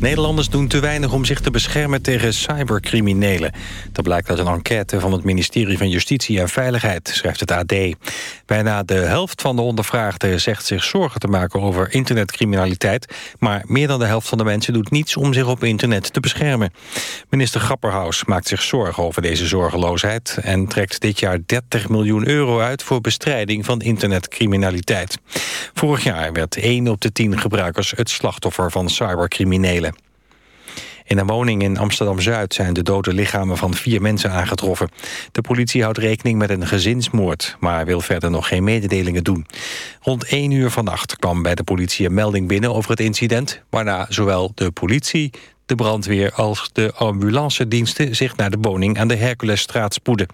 Nederlanders doen te weinig om zich te beschermen tegen cybercriminelen. Dat blijkt uit een enquête van het ministerie van Justitie en Veiligheid, schrijft het AD. Bijna de helft van de ondervraagden zegt zich zorgen te maken over internetcriminaliteit. Maar meer dan de helft van de mensen doet niets om zich op internet te beschermen. Minister Grapperhaus maakt zich zorgen over deze zorgeloosheid... en trekt dit jaar 30 miljoen euro uit voor bestrijding van internetcriminaliteit. Vorig jaar werd 1 op de 10 gebruikers het slachtoffer van cybercriminelen. In een woning in Amsterdam-Zuid zijn de dode lichamen van vier mensen aangetroffen. De politie houdt rekening met een gezinsmoord, maar wil verder nog geen mededelingen doen. Rond 1 uur vannacht kwam bij de politie een melding binnen over het incident... waarna zowel de politie, de brandweer als de ambulancediensten zich naar de woning aan de Herculesstraat spoeden.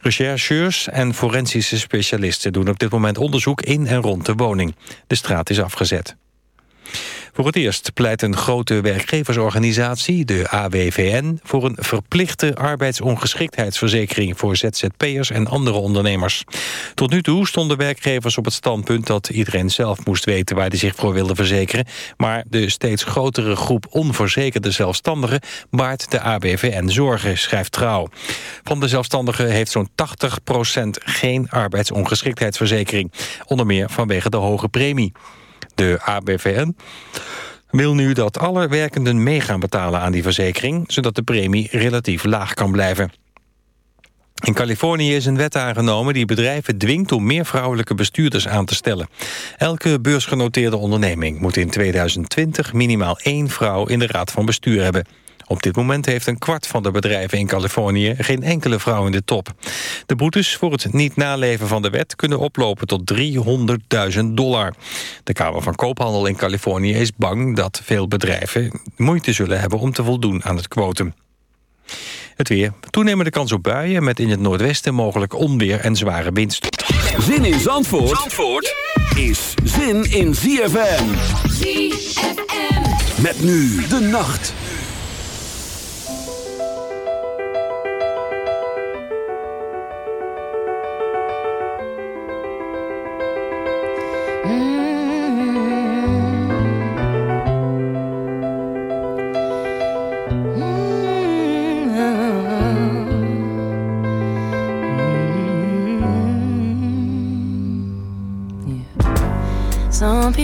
Rechercheurs en forensische specialisten doen op dit moment onderzoek in en rond de woning. De straat is afgezet. Voor het eerst pleit een grote werkgeversorganisatie, de AWVN... voor een verplichte arbeidsongeschiktheidsverzekering... voor ZZP'ers en andere ondernemers. Tot nu toe stonden werkgevers op het standpunt... dat iedereen zelf moest weten waar hij zich voor wilde verzekeren. Maar de steeds grotere groep onverzekerde zelfstandigen... baart de AWVN zorgen, schrijft Trouw. Van de zelfstandigen heeft zo'n 80% geen arbeidsongeschiktheidsverzekering. Onder meer vanwege de hoge premie. De ABVN wil nu dat alle werkenden mee gaan betalen aan die verzekering... zodat de premie relatief laag kan blijven. In Californië is een wet aangenomen die bedrijven dwingt om meer vrouwelijke bestuurders aan te stellen. Elke beursgenoteerde onderneming moet in 2020 minimaal één vrouw in de raad van bestuur hebben. Op dit moment heeft een kwart van de bedrijven in Californië geen enkele vrouw in de top. De boetes voor het niet naleven van de wet kunnen oplopen tot 300.000 dollar. De Kamer van Koophandel in Californië is bang dat veel bedrijven moeite zullen hebben om te voldoen aan het kwotum. Het weer. Toenemende kans op buien met in het noordwesten mogelijk onweer en zware wind. Zin in Zandvoort, Zandvoort is zin in ZFM. ZFM. Met nu de nacht.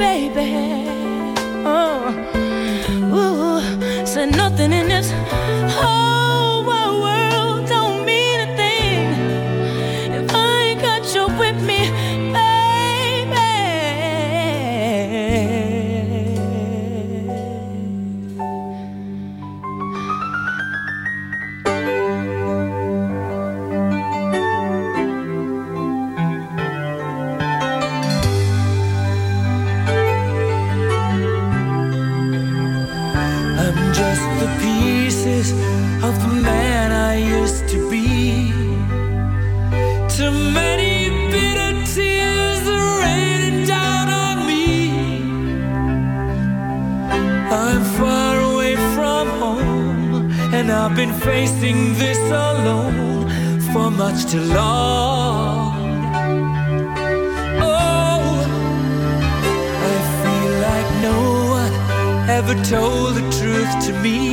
baby. Oh, ooh, said nothing in this. Oh. too long. Oh, I feel like no one ever told the truth to me.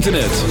Internet.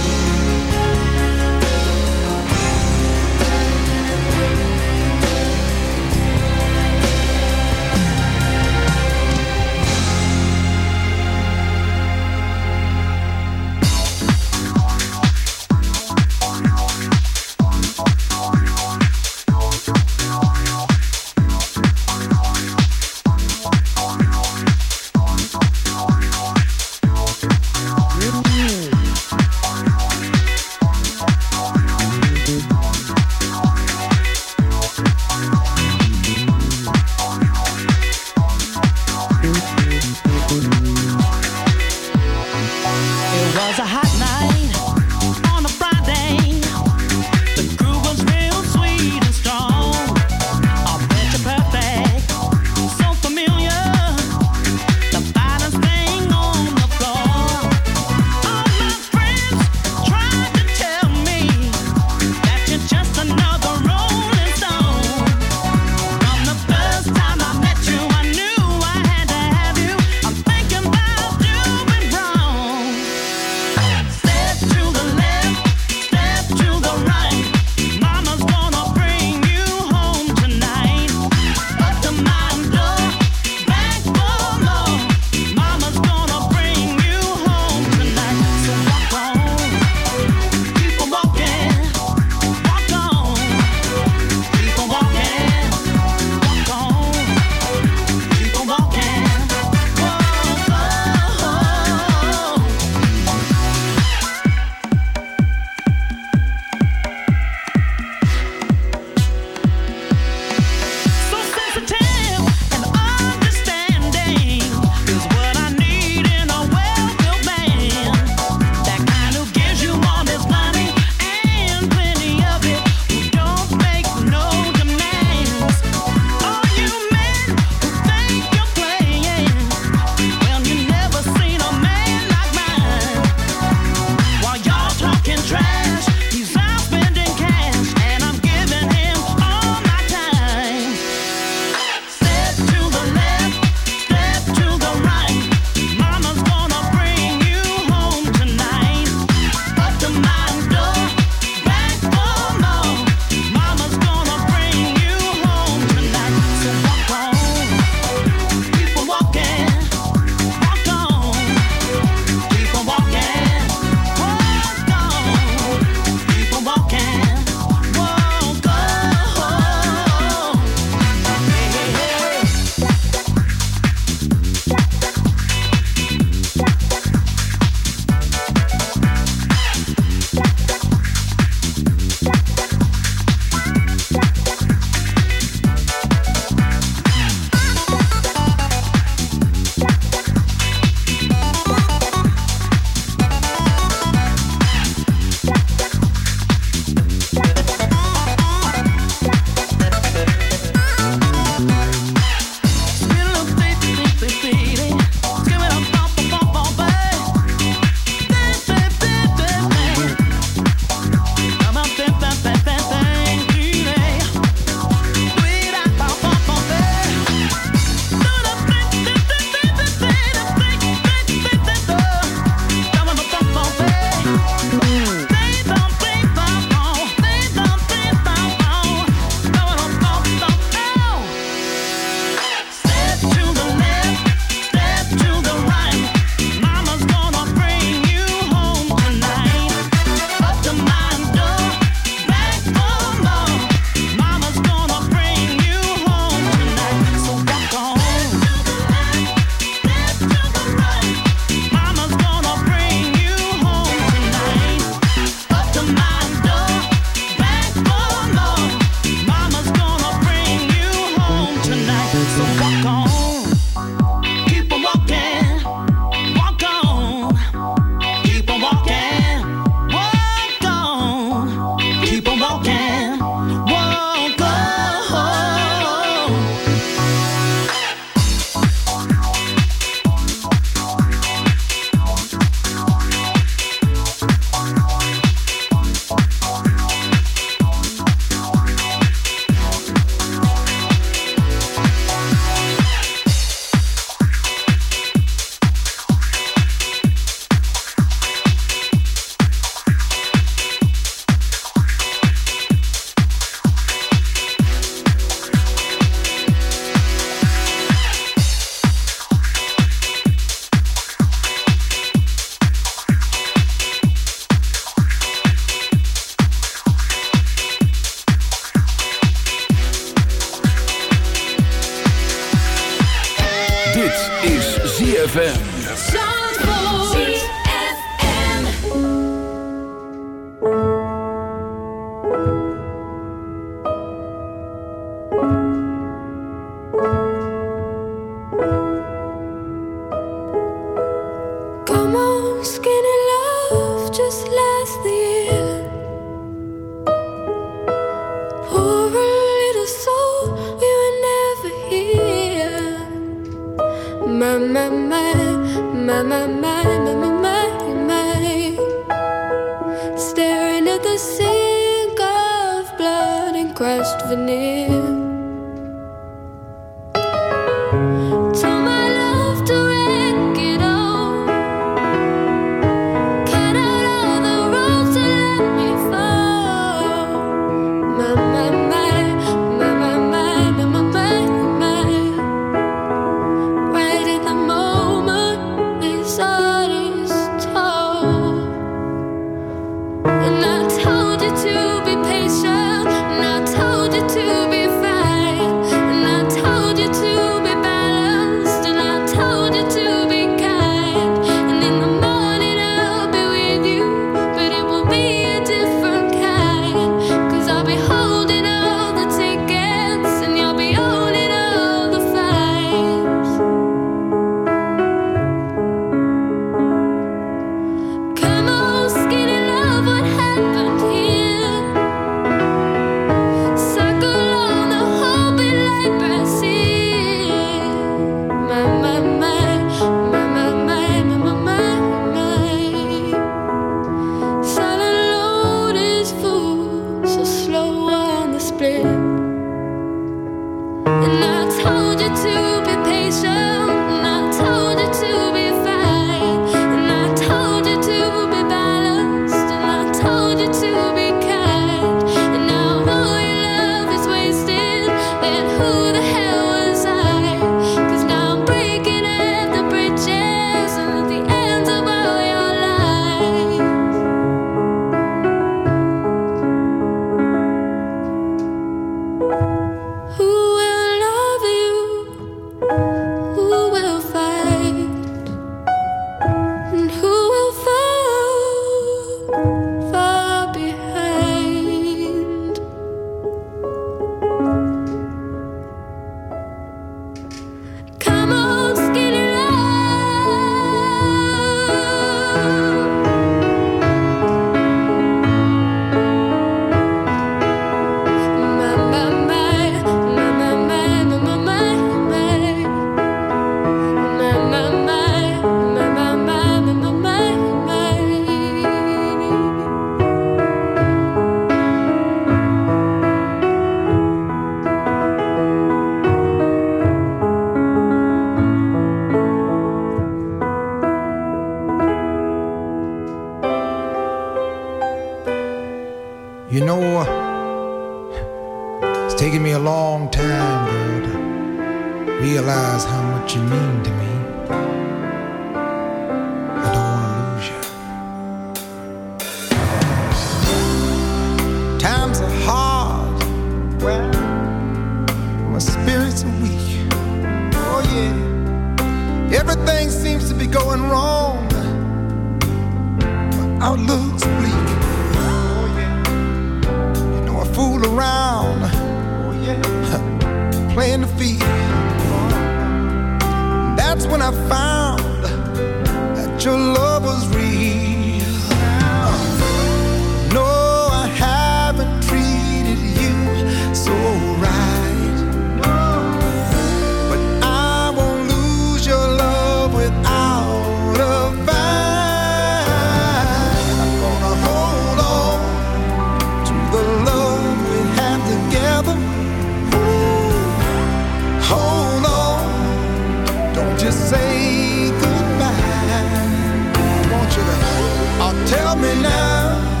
should have. Oh, tell me now,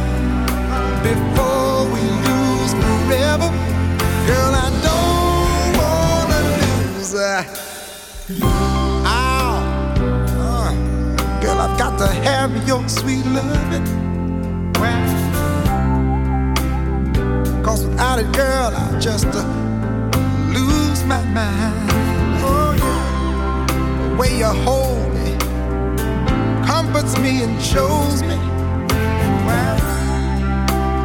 before we lose forever. Girl, I don't wanna lose. Oh, Uh, girl, I've got to have your sweet loving. Cause without it, girl, I just uh, lose my mind. Oh, yeah. The way you hold comforts me and shows me well,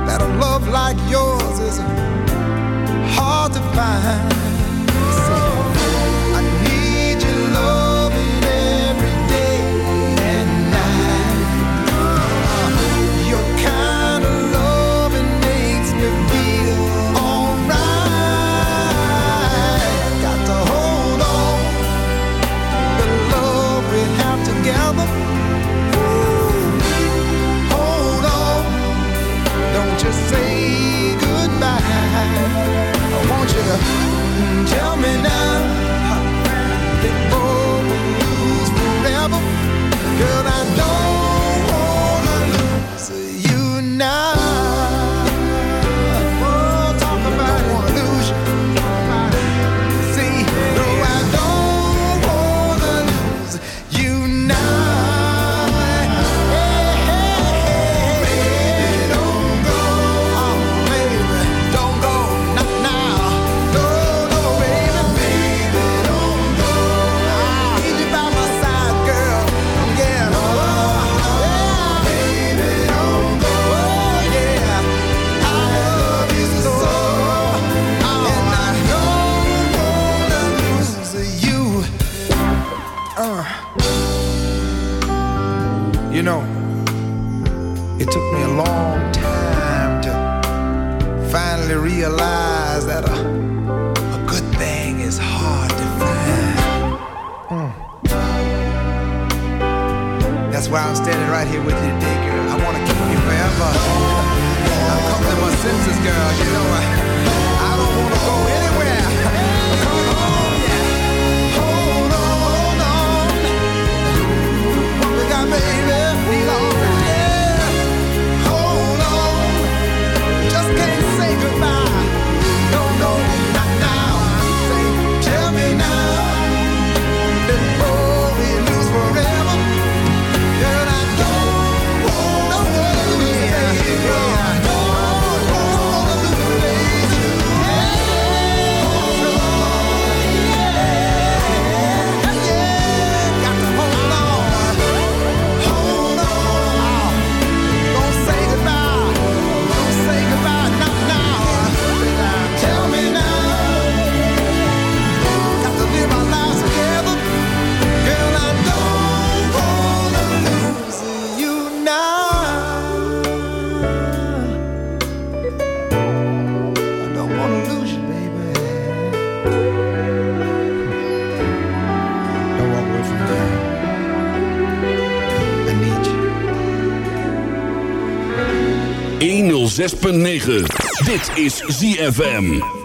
that a love like yours is hard to find. coming out. 106.9. Dit is ZFM.